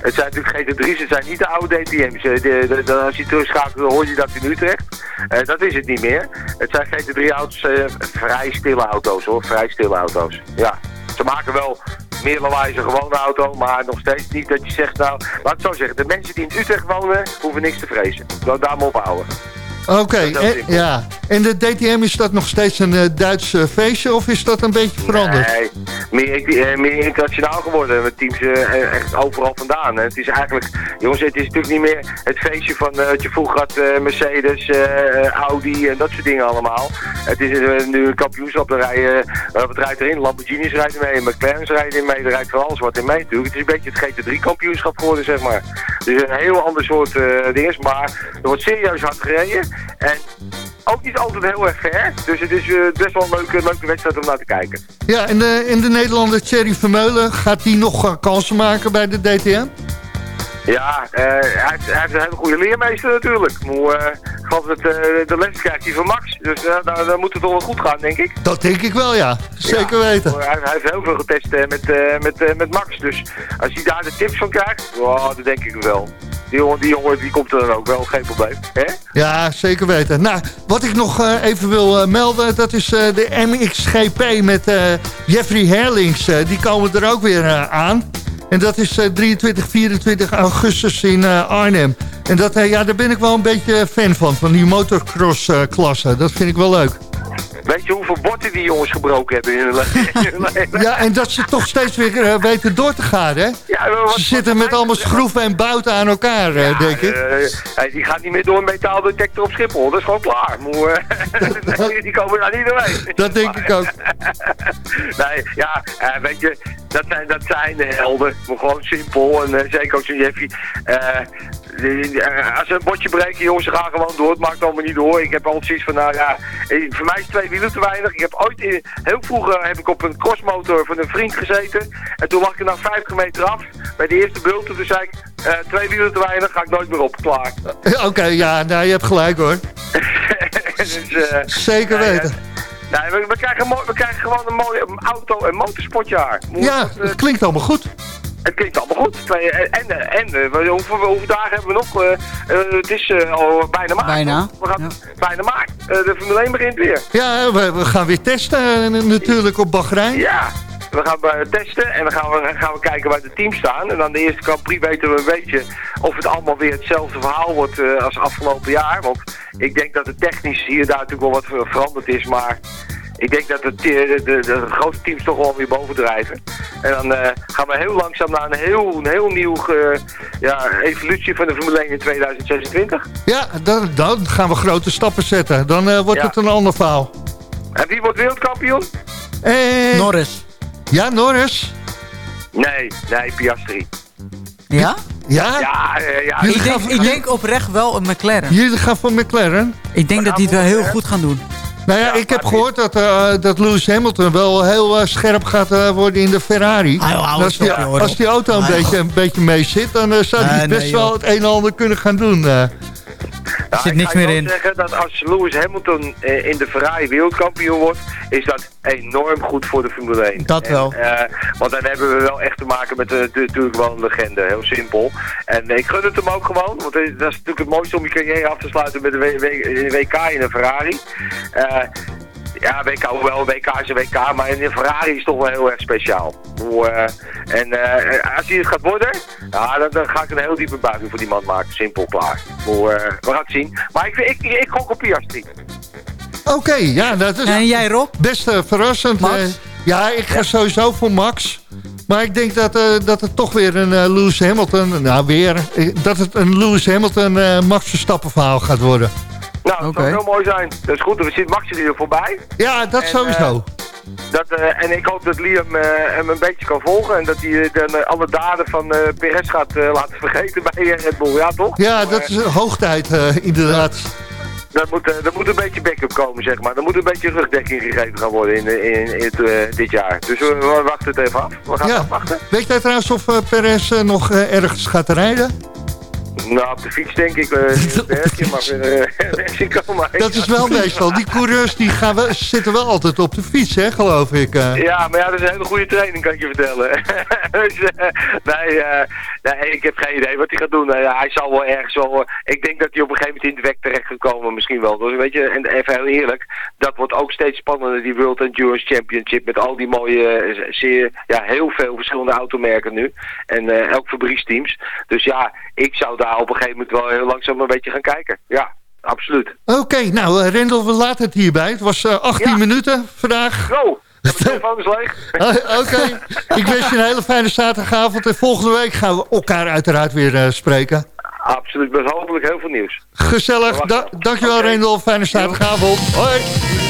Het zijn natuurlijk GT3's, het zijn niet de oude DTM's. Eh, De, de, als je terugschakelt, hoor je dat in Utrecht. Eh, dat is het niet meer. Het zijn GT3-auto's, eh, vrij stille auto's hoor, vrij stille auto's. Ja, ze maken wel meer lawaai een gewone auto, maar nog steeds niet dat je zegt, nou, laat ik zo zeggen, de mensen die in Utrecht wonen, hoeven niks te vrezen. Daar maar op houden. Oké, is en, simpel. ja. En de DTM, is dat nog steeds een eh, Duits eh, feestje of is dat een beetje veranderd? Nee, meer, eh, meer internationaal geworden. Met teams eh, echt overal vandaan. En het is eigenlijk, jongens, het is natuurlijk niet meer het feestje van eh, wat je vroeger had, eh, Mercedes, eh, eh, Audi en dat soort dingen allemaal. Het is eh, nu een kampioenschap, daar rijden, eh, wat rijdt erin? Lamborghinis rijden mee, McLaren's rijden in mee, er rijdt van alles wat in mee natuurlijk. Het is een beetje het GT3 kampioenschap geworden, zeg maar. Dus een heel ander soort eh dingen, maar er wordt serieus hard gereden. En ook niet altijd heel erg ver, dus het is eh, best wel een leuke, leuke wedstrijd om naar te kijken. Ja, en de, en de Nederlander Thierry Vermeulen, gaat die nog eh, kansen maken bij de DTM? Ja, eh, hij, heeft, hij heeft een hele goede leermeester natuurlijk. Maar, eh, ik geloof dat eh, de les krijgt hij van Max. Dus eh, daar, daar moet het toch wel goed gaan, denk ik. Dat denk ik wel, ja. Zeker Ja, weten. Hij, hij heeft heel veel getest eh, met, eh, met, eh, met Max. Dus als hij daar de tips van krijgt, oh, dat denk ik wel. Die jongen, die jongen die komt er dan ook wel, geen probleem. Hè? Ja, zeker weten. Nou, wat ik nog eh, even wil eh, melden, dat is eh, de MXGP met Jeffrey Herlings. Die komen er ook weer aan. En dat is eh, 23, 24 augustus in Arnhem. En dat, ja, daar ben ik wel een beetje fan van, van die motocross eh, klasse. Dat vind ik wel leuk. Weet je hoeveel borden die jongens gebroken hebben in hun leven? [laughs] Ja, en dat ze toch steeds weer eh, weten door te gaan, hè? Ja, wat- Ze zitten met allemaal schroeven en bouten aan elkaar, eh, denk ik. Hij- die gaat niet meer door een metaaldetector op Schiphol. Dat is gewoon klaar. Maar, [laughs] nee, die komen daar niet doorheen. Dat denk ik ook. [laughs] nee, ja, weet je, dat zijn, dat zijn de helden. Maar gewoon simpel. En zeker ook zo'n Jeffy. Eh, als ze een botje breken, jongens, ze gaan gewoon door. Het maakt allemaal niet door. Ik heb altijd zoiets van, nou ja, eh, voor mij is twee wielen te weinig. Ik heb ooit, in, heel vroeger heb ik op een crossmotor van een vriend gezeten. En toen lag ik er na 50 meter af. Bij de eerste bult. Toen zei ik, eh, twee wielen te weinig, ga ik nooit meer op. Klaar. Oké, ja, nou, je hebt gelijk hoor. [laughs] dus, Zeker weten. nee, we, we, krijgen we krijgen gewoon een mooie auto- en motorsportjaar. Moet- Ja, het klinkt allemaal goed. Het klinkt allemaal goed. Eh, en eh, en eh, we- hoeveel, hoeveel dagen hebben we nog? Eh, eh, het is eh, al bijna maart. Bijna, We gaan bijna maart. Eh, de Formule 1 begint weer. Ja, we, we gaan weer testen eh, natuurlijk op Bahrein. Ja. We gaan eh, testen en dan gaan we, gaan we kijken waar de teams staan. En dan de eerste Grand Prix weten we een beetje of het allemaal weer hetzelfde verhaal wordt eh, als afgelopen jaar. Want ik denk dat het technisch hier en daar natuurlijk wel wat ver- veranderd is. Maar ik denk dat de, de, de, de grote teams toch wel weer bovendrijven. En dan eh, gaan we heel langzaam naar een heel, een heel nieuw eh, ja, evolutie van de Formule 1 in 2026. Ja, dan, dan gaan we grote stappen zetten. Dan eh, wordt Ja. het een ander verhaal. En wie wordt wereldkampioen? En... Norris. Ja, Norris. Nee, nee, Piastri. Ja? Ja? Ja, ja. Ik denk, ik denk oprecht wel een McLaren. Jullie gaan voor McLaren. Ik denk dat die het wel heel goed gaan doen. Nou ja, ik heb gehoord dat, eh, dat Lewis Hamilton wel heel eh, scherp gaat eh, worden in de Ferrari. Ah, joh, als, eens die, op, als die auto een, Ah, beetje, een beetje mee zit, dan zou hij best nee, wel het een en ander kunnen gaan doen. Ja, zit ik niks meer zeggen dat als Lewis Hamilton eh, in de Ferrari wereldkampioen wordt, is dat enorm goed voor de Formule 1. Dat En, wel. eh, want dan hebben we wel echt te maken met eh, de- natuurlijk wel een legende, heel simpel. En ik gun het hem ook gewoon, want dat is natuurlijk het mooiste om je carrière af te sluiten met een WK in een Ferrari. Eh, ja, WK, wel, WK is een WK, maar in een Ferrari is toch wel heel erg speciaal. Hoe, eh, en eh, als hij het gaat worden, ja, dan, dan ga ik een heel diepe buiging voor die man maken. Simpel, klaar. Eh, we gaan het zien. Maar ik, ik, ik, ik gok op Piastri. Oké, ja, dat is En jij Rob? best verrassend. Max? ja, ik ga sowieso voor Max. Maar ik denk dat, eh, dat het toch weer een eh, Lewis Hamilton... Nou, weer. dat het een Lewis Hamilton eh Max Verstappen verhaal gaat worden. Nou, dat zou heel mooi zijn. Dat is goed, we zitten Max er voorbij. Ja, dat En, sowieso. Dat, eh, en ik hoop dat Liam eh, hem een beetje kan volgen. En dat hij eh, dan, eh, alle daden van eh Perez gaat eh, laten vergeten bij eh, Red Bull. Ja, toch? ja, dat is hoogtijd eh, inderdaad. Er moet, eh, er moet een beetje backup komen, zeg maar. Er moet een beetje rugdekking gegeven gaan worden in, eh, in, in het, eh, dit jaar. Dus we, we wachten het even af. We gaan Ja. het afwachten. Weet jij trouwens of eh, Perez eh, nog eh, ergens gaat rijden? Nou, op de fiets denk ik. eh op de hertje, maar [laughs] verder eh, [laughs] Dat is wel meestal. Die coureurs die gaan wel, zitten wel altijd op de fiets, hè, geloof ik. eh. Ja, maar ja, dat is een hele goede training, kan ik je vertellen. [laughs] dus, eh, nee, eh, nee, ik heb geen idee wat hij gaat doen. Eh, hij zal wel ergens wel... eh, ik denk dat hij op een gegeven moment in het werk terecht gaat komen, misschien wel. Dus weet je, en even heel eerlijk, dat wordt ook steeds spannender, die World Endurance Championship, met al die mooie, eh, zeer, ja, heel veel verschillende automerken nu. En eh, elk fabrieksteams. Dus ja, ik zou daar op een gegeven moment wel heel langzaam een beetje gaan kijken. Ja. absoluut. Oké, nou uh, Rendel, we laten het hierbij. Het was uh, 18 Ja. minuten vandaag. [laughs] Oh, de telefoon is leeg. Oké, ik wens je een hele fijne zaterdagavond. En volgende week gaan we elkaar uiteraard weer uh, spreken. Absoluut, met hopelijk heel veel nieuws. Gezellig, da dankjewel okay. Rendel. Fijne zaterdagavond. Hoi.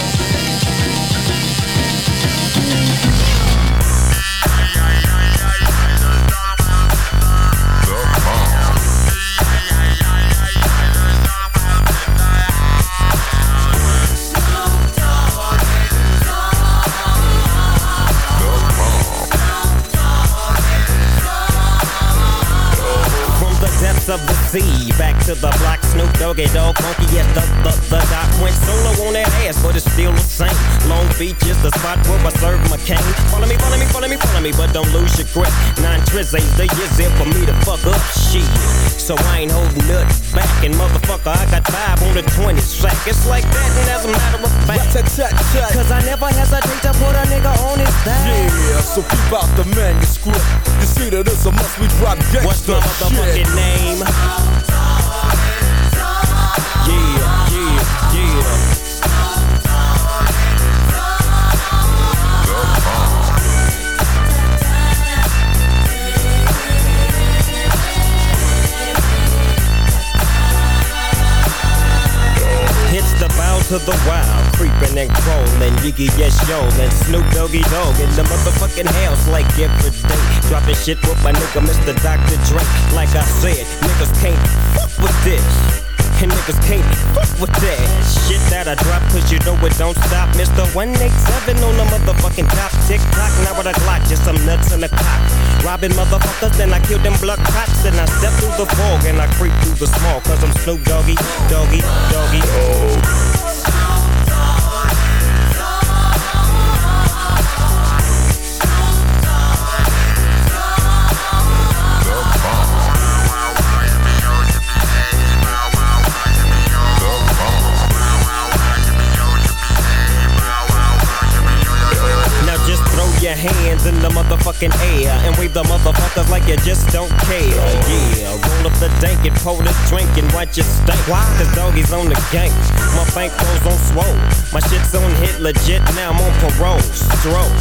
To the block, Snoop Doggy Dog, funky as the, the, the doc went solo on that ass, but it's still the same. Long Beach is the spot where I serve my cane. Follow me, follow me, follow me, follow me, but don't lose your grip. Nine trizzies, they is it for me to fuck up shit. So I ain't holding nothing back, and motherfucker, I got five on the 20 sack. It's like that, and as a matter of fact, cause I never hesitate to put a nigga on his back. Yeah, so keep out the manuscript. You see that it's a must we drop gangsta What's my motherfucking name? The wild, creeping and crawling, Yiggy yes yo, and Snoop Doggy Dog in the motherfucking house like every day. Dropping shit with my nigga Mr. Dr. Dre. Like I said, niggas can't fuck with this. And niggas can't fuck with that shit that I drop, cause you know it don't stop. Mr. 187 on the motherfucking top. Tick tock, now with a Glock, just some nuts in the cock. Robbing motherfuckers, then I kill them blood cops. Then I step through the fog and I creep through the small, cause I'm Snoop Doggy, Doggy, Doggy. Oh. Hands in the motherfucking air and wave the motherfuckers like you just don't care. Yeah, roll up the dank and pour the drink and watch it stink. Why? Cause doggies on the gang. My bankrolls on swole. My shit's on hit legit. Now I'm on parole. Stroke.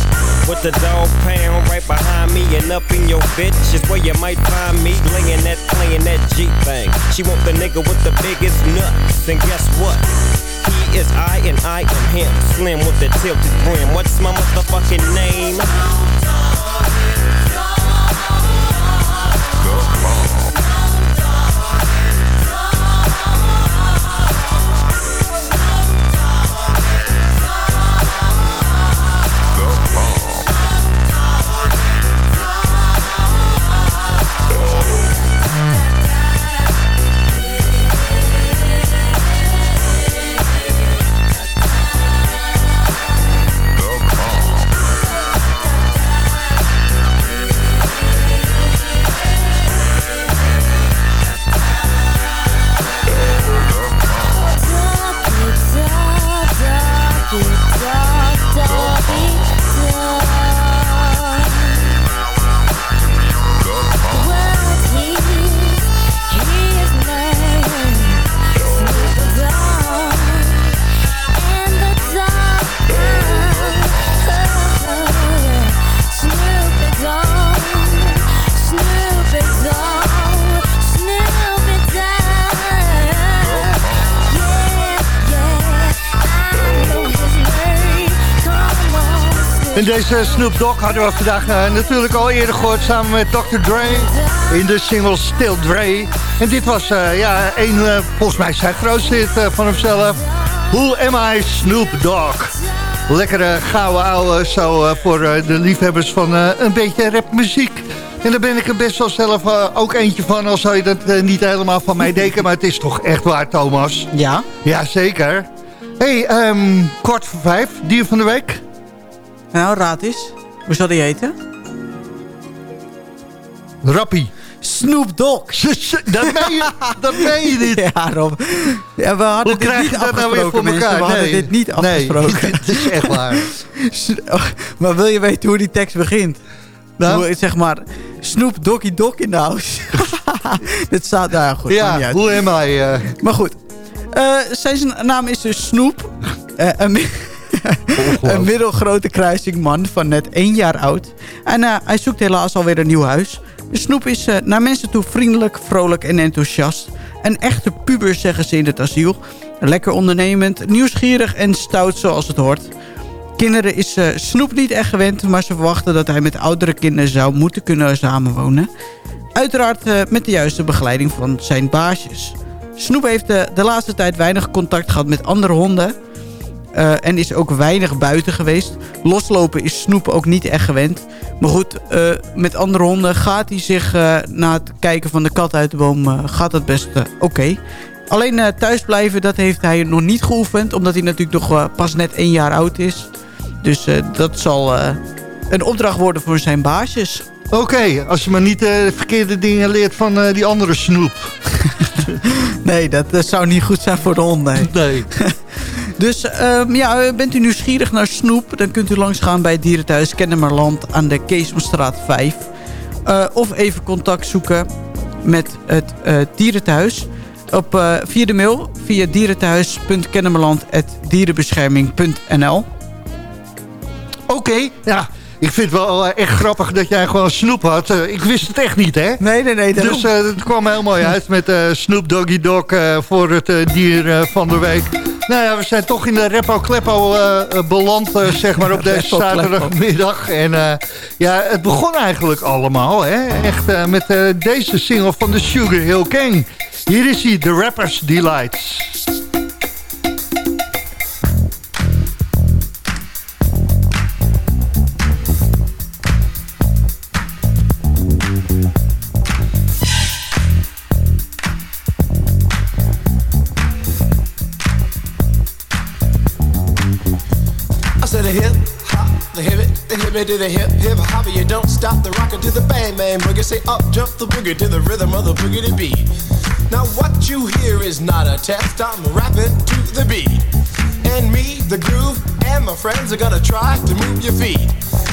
With the dog pound right behind me and up in your bitch is where you might find me laying that playing that G thing. She want the nigga with the biggest nuts. And guess what? Is I and I am him. Slim with the tilted brim. What's my motherfucking name? Deze Snoop Dogg hadden we vandaag uh, natuurlijk al eerder gehoord... samen met Dr. Dre in de single Still Dre. En dit was uh, ja, een, uh, volgens mij zijn grootste hit van hemzelf. Who Am I, Snoop Dogg. Lekkere gouden ouwe zo voor de liefhebbers van een beetje rapmuziek. En daar ben ik er best wel zelf ook eentje van... al zou je dat niet helemaal van mij denken... maar het is toch echt waar, Thomas? Ja? Ja, zeker. hey, um, kwart voor vijf, dier van de week... Nou, raad eens. Hoe zal die heten? Rappie. Snoop Dogg. [laughs] dat meen je, dat meen je niet. [laughs] Ja, Rob. Ja, we hadden Hoe dit krijg niet je dat nou weer voor mensen. elkaar? We hadden Nee. dit niet afgesproken. Nee, het is echt [laughs] waar. maar wil je weten hoe die tekst begint? Nou? Hoe, zeg maar, Snoop Doggy Dog in de house. dit staat daar goed. maakt niet Ja, hoe am I? Uh... Maar goed. Eh, zijn naam is dus Snoep. Eh, een, mi- een middelgrote kruisingman van net één jaar oud. En eh, hij zoekt helaas alweer een nieuw huis. Snoep is eh, naar mensen toe vriendelijk, vrolijk en enthousiast. Een echte puber, zeggen ze in het asiel. Lekker ondernemend, nieuwsgierig en stout zoals het hoort. Kinderen is eh, Snoep niet echt gewend... maar ze verwachten dat hij met oudere kinderen zou moeten kunnen samenwonen. Uiteraard met de juiste begeleiding van zijn baasjes. Snoep heeft de laatste tijd weinig contact gehad met andere honden... eh, en is ook weinig buiten geweest. Loslopen is Snoep ook niet echt gewend. Maar goed, eh, met andere honden gaat hij zich eh, na het kijken van de kat uit de boom... gaat het best oké. Alleen eh, thuisblijven, dat heeft hij nog niet geoefend... omdat hij natuurlijk nog pas net één jaar oud is. Dus dat zal een opdracht worden voor zijn baasjes. Oké, als je maar niet de verkeerde dingen leert van die andere snoep. [laughs] Nee, dat zou niet goed zijn voor de hond, nee. Nee. [laughs] dus ehm, ja, bent u nieuwsgierig naar snoep... dan kunt u langsgaan bij het dierenthuis Kennemerland aan de Keesomstraat 5. Eh, of even contact zoeken met het eh dierenthuis... Op, eh, via de mail via dierenthuis.kennemerland.dierenbescherming.nl Oké, ja. Ik vind het wel eh, echt grappig dat jij gewoon snoep had. Eh, ik wist het echt niet, hè? Nee, nee, nee. Dus eh, het kwam heel mooi uit met eh Snoop Doggy Dog voor het dier van de week. Nou ja, we zijn toch in de Repo Kleppo beland, zeg maar, op [laughs] deze zaterdagmiddag. En ja, het begon eigenlijk allemaal, hè? Echt met deze single van de Sugar Hill Gang. Hier is hij, The Rapper's Delights. A hip hop, the hip it, the hip it to the hip hip hop. You don't stop the rocker to the bang bang boogie. Say up jump the boogie to the rhythm of the boogie to beat. Now what you hear is not a test. I'm rapping to the beat, and me, the groove, and my friends are gonna try to move your feet.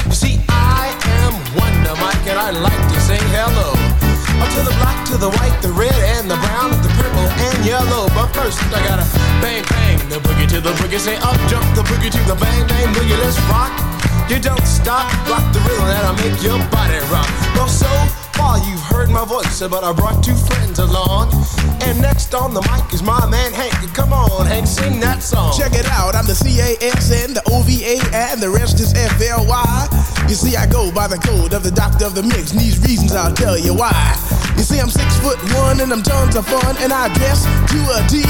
You see, I am Wonder Mike, and I like to say hello. Up to the black, to the white, the red, and the brown, the purple, and yellow. But first, I gotta bang, bang, the boogie to the boogie. Say up, jump the boogie to the bang, bang, boogie. Let's rock. You don't stop, rock the rhythm that'll make your body rock. Well, so far you've heard my voice, but I brought two friends along. And next on the mic is my man Hank. Come on, Hank, sing that song. Check it out, I'm the C-A-S-N, the O-V-A, and the rest is F-L-Y. You see, I go by the code of the doctor of the mix, and these reasons I'll tell you why. You see, I'm six foot one, and I'm tons of fun, and I dress to a D.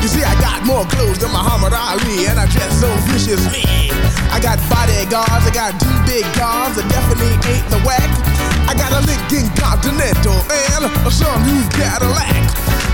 You see, I got more clothes than Muhammad Ali, and I dress so viciously. I got bodyguards, I got two big guns, that definitely ain't the whack. I got a Lincoln Continental and a new Cadillac.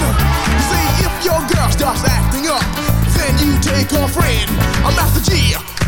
Your girl starts acting up, then you take her friend. I'm Master G.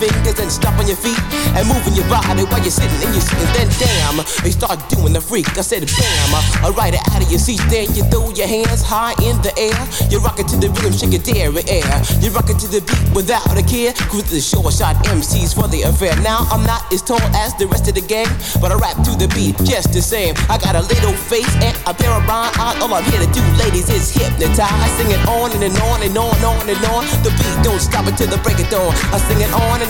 fingers and stomping your feet and moving your body while you're sitting and you're sitting. Then damn, you start doing the freak. I said bam, I ride it out of your seat. Then you throw your hands high in the air. You rock it to the rhythm, shake your dairy air. You rock it to the beat without a care. Cruise the short shot MCs for the affair. Now I'm not as tall as the rest of the gang, but I rap to the beat just the same. I got a little face and a pair of rhyme eyes. All I'm here to do, ladies, is hypnotize. Sing it on and, and on and on and on and on. The beat don't stop until the break of dawn. I sing it on and,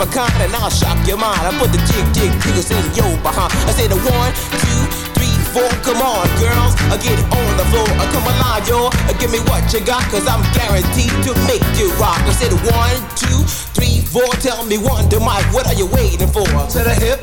a kind and I'll shock your mind. I put the jig, jig, jiggles in your behind. I say the one, two, three, four. Come on, girls, uh, get on the floor. Uh, come alive, y'all. Give me what you got, cause I'm guaranteed to make you rock. I said one, two, three, four. Tell me one to Mike, what are you waiting for? To the hip,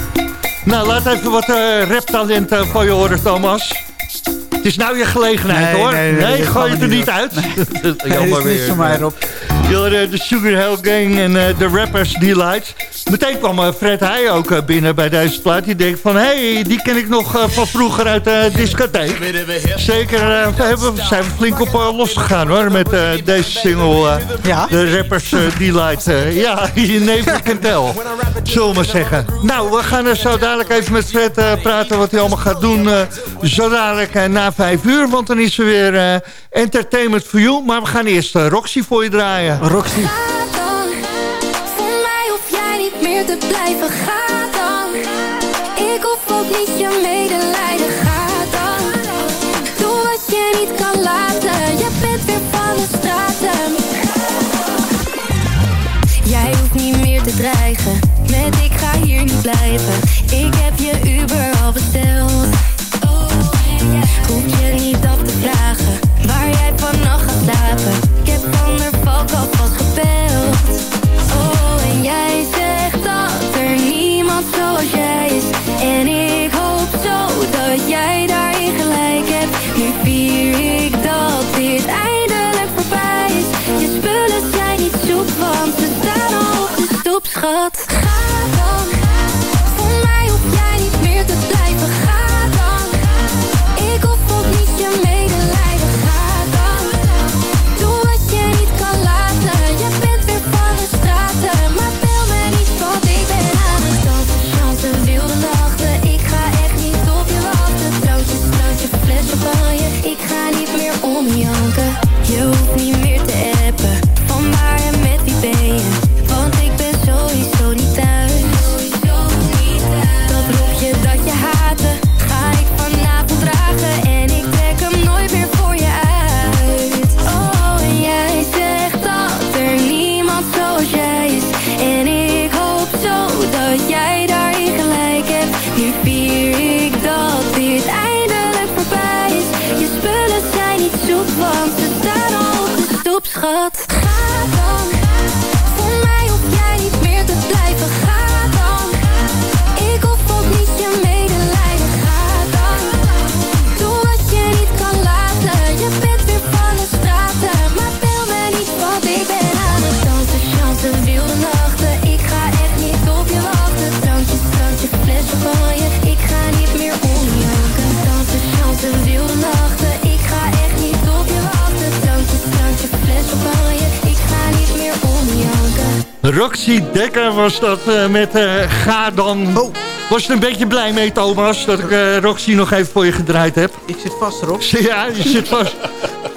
Nou, laat even wat uh, raptalent uh, van je horen, Thomas. Het is nou je gelegenheid, Nee, hoor. nee, gooi het er niet niet uit. Nee, [laughs] dit is niks van mij, Rob. Jullie, de Sugar Hill Gang en eh, de Rappers Delight. Meteen kwam eh, Fred Heij ook eh, binnen bij deze plaat. Die denkt van, hé, hey, die ken ik nog eh, van vroeger uit de discotheek. Zeker, eh, we hebben, zijn we flink op eh, losgegaan hoor, met eh, deze single. eh, De Rappers eh, Delight. Eh, ja, je never can tell, zullen we maar zeggen. Nou, we gaan er zo dadelijk even met Fred eh, praten wat hij allemaal gaat doen. eh, zo dadelijk eh, na vijf uur, want dan is er weer eh, Entertainment for You. Maar we gaan eerst eh, Roxy voor je draaien. Roxy. Voor mij hoef jij niet meer te blijven, ga Roxy Dekker was dat eh, met eh, Ga dan. Oh. Was je er een beetje blij mee, Thomas, dat ik eh, Roxy nog even voor je gedraaid heb? Ik zit vast erop. [laughs] Ja, je zit vast.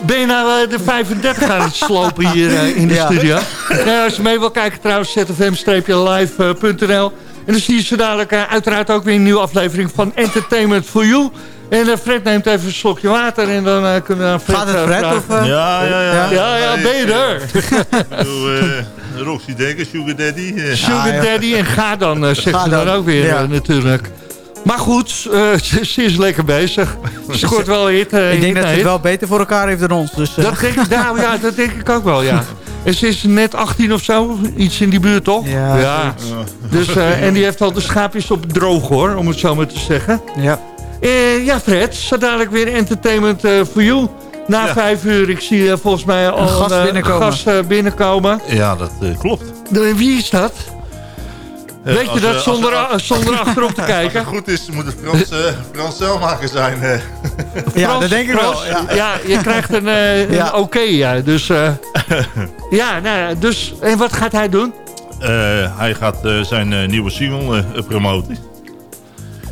Ben je nou de 35 aan het slopen hier in de Ja. studio? Ja, als je mee wil kijken trouwens, zfm-live.nl. En dan zie je zo dadelijk uiteraard ook weer een nieuwe aflevering van Entertainment for You. En Fred neemt even een slokje water en dan eh, kunnen we aan Fred Gaat het Fred vragen. of, eh? Ja, ja, ja. Ja, ja, ben je er? [laughs] Doe, Roxy Dekker, Sugar Daddy. eh. Sugar Daddy en ga dan, eh, zegt Ga ze dan dan. ook weer Ja. eh, natuurlijk. Maar goed, eh, ze, ze is lekker bezig. [laughs] Ze scoort wel hit. eh, Ik denk dat ze het wel beter voor elkaar heeft dan ons. Dus, Dat denk, ik, nou, ja, dat denk ik ook wel, ja. [laughs] En ze is net 18 of zo, iets in die buurt, toch? Ja, Dus, eh, en die heeft al de schaapjes op droog, hoor, om het zo maar te zeggen. Ja. Eh, ja, Fred, zo dadelijk weer entertainment eh, for you. Na Ja. vijf uur, ik zie eh, volgens mij al Een gast eh, binnenkomen. gast, eh, binnenkomen. Ja, dat eh, klopt. De- Wie is dat? Eh, Weet je dat eh, zonder, zonder [laughs] achterop te Als het kijken? goed is, moet het Frans, eh Frans zijn. eh. [laughs] Ja, Frans, dat denk ik wel. Ja. Ja, je krijgt een, eh, [laughs] een Ja. oké, ja. Dus, eh, ja, nou dus, en wat gaat hij doen? Eh, hij gaat eh, zijn eh, nieuwe single eh, promoten.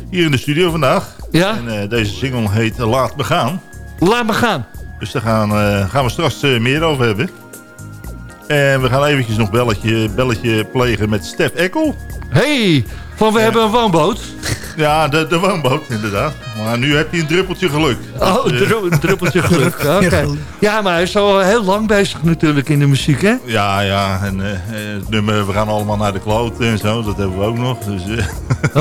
Hier in de studio vandaag. Ja? En eh, deze single heet eh, Laat me gaan. Laat me gaan. Dus daar gaan, eh, gaan we straks eh, meer over hebben. En we gaan eventjes nog belletje, belletje plegen met Stef Ekkel. hey, van we hebben een woonboot. Ja, de, de woonboot inderdaad. Maar nu heb je een druppeltje geluk. Oh, dru- een druppeltje [laughs] geluk. Oké. Ja, maar hij is al heel lang bezig natuurlijk in de muziek, hè? Ja, ja. En eh, eh, het nummer, we gaan allemaal naar de kloot en zo. Dat hebben we ook nog. Dus, eh,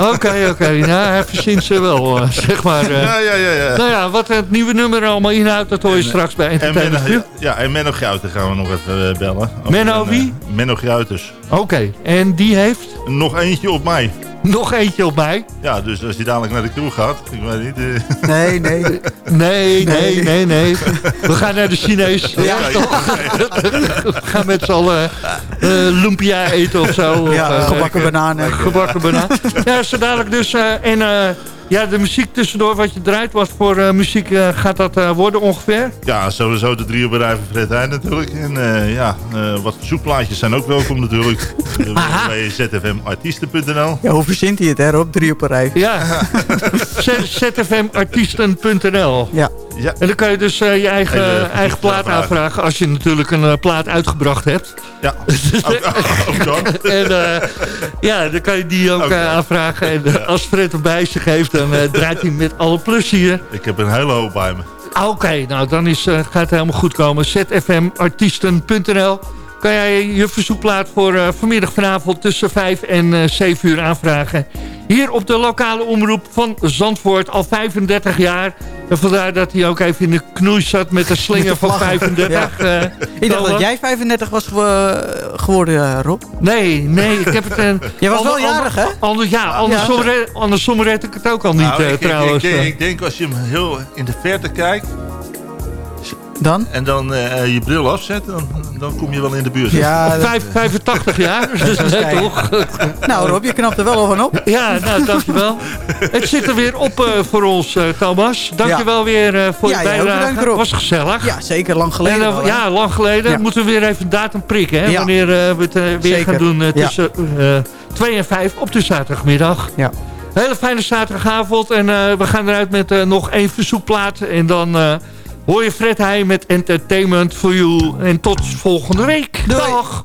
[laughs] Oké, oké. Nou, hij verzint ze wel, [laughs] zeg maar. eh. ja, ja, ja, ja. Nou ja, wat het nieuwe nummer allemaal inhoudt, dat hoor je straks bij En Menno, ja, en Menno Guiten gaan we nog even bellen. Menno een, wie? Menno Guiters. Oké, en die heeft Nog eentje op mij. [laughs] nog eentje op mij. Ja, dus als hij dadelijk naar de kroeg gaat, ik weet niet. eh, Nee, nee. [laughs] Nee, nee, nee, nee. We gaan naar de Chinees. Ja, toch? [laughs] We gaan met z'n allen eh, lumpia eten of zo. Of, eh, gebakken bananen. Gebakken banaan. Ja, zo dadelijk dus. eh, en eh, ja, de muziek tussendoor wat je draait. Wat voor eh, muziek eh, gaat dat eh, worden ongeveer? Ja, sowieso de drie op een rij van Fred Heijn natuurlijk. En eh, ja, eh, wat verzoekplaatjes zijn ook welkom natuurlijk. [laughs] Bij zfmartiesten.nl. Ja, hoe verzint hij het, hè, Rob? Drie op een rij. Ja. [laughs] [laughs] Zfmartiesten.nl Ja. Ja. En dan kan je dus eh, je eigen, Hele eigen plaat aanvragen. aanvragen. Als je natuurlijk een eh, plaat uitgebracht hebt. Ja, ook, ook dat. En eh, ja, dan kan je die ook eh, aanvragen. En eh, als Fred erbij zich heeft, dan eh, draait hij met alle plezier. Ik heb een hele hoop bij me. Ah, Oké, nou dan is, eh, gaat het helemaal goed komen. zfmartiesten.nl kan jij je verzoekplaat voor eh, vanmiddag vanavond tussen 5 en eh 7 uur aanvragen. Hier op de lokale omroep van Zandvoort al 35 jaar. En vandaar dat hij ook even in de knoei zat met een slinger van vlaggen. 35. Ja. eh, Ik dacht dat jij 35 was gewo- geworden, eh, Rob. Nee, nee, ik heb het... een. Jij was wel jarig, hè? Ander, ja, andersom, Ja. red, andersom red ik het ook al niet Nou, ik, ik- trouwens. Ik, eh. ik denk als je hem heel in de verte kijkt Dan? en dan eh, je bril afzet, dan, dan kom je wel in de buurt. Ja, dat- Vijf- 85 jaar, dus net kijken. toch? nou Rob, je knapt er wel al van op. Ja, nou, dankjewel. Het zit er weer op eh, voor ons, eh, Thomas. Dankjewel weer eh, voor Ja, je bijdrage. Rob. was gezellig. Ja, zeker lang geleden. En, al, hè? ja, lang geleden. Ja. Moeten we weer even een datum prikken. Hè? Ja. Wanneer eh, we het weer Zeker. gaan doen Ja. tussen eh 2 en 5 op de zaterdagmiddag. Ja. Hele fijne zaterdagavond. En eh, we gaan eruit met eh, nog één verzoekplaat. En dan eh, hoor je Fred Heij met Entertainment for You. En tot volgende week. Dag.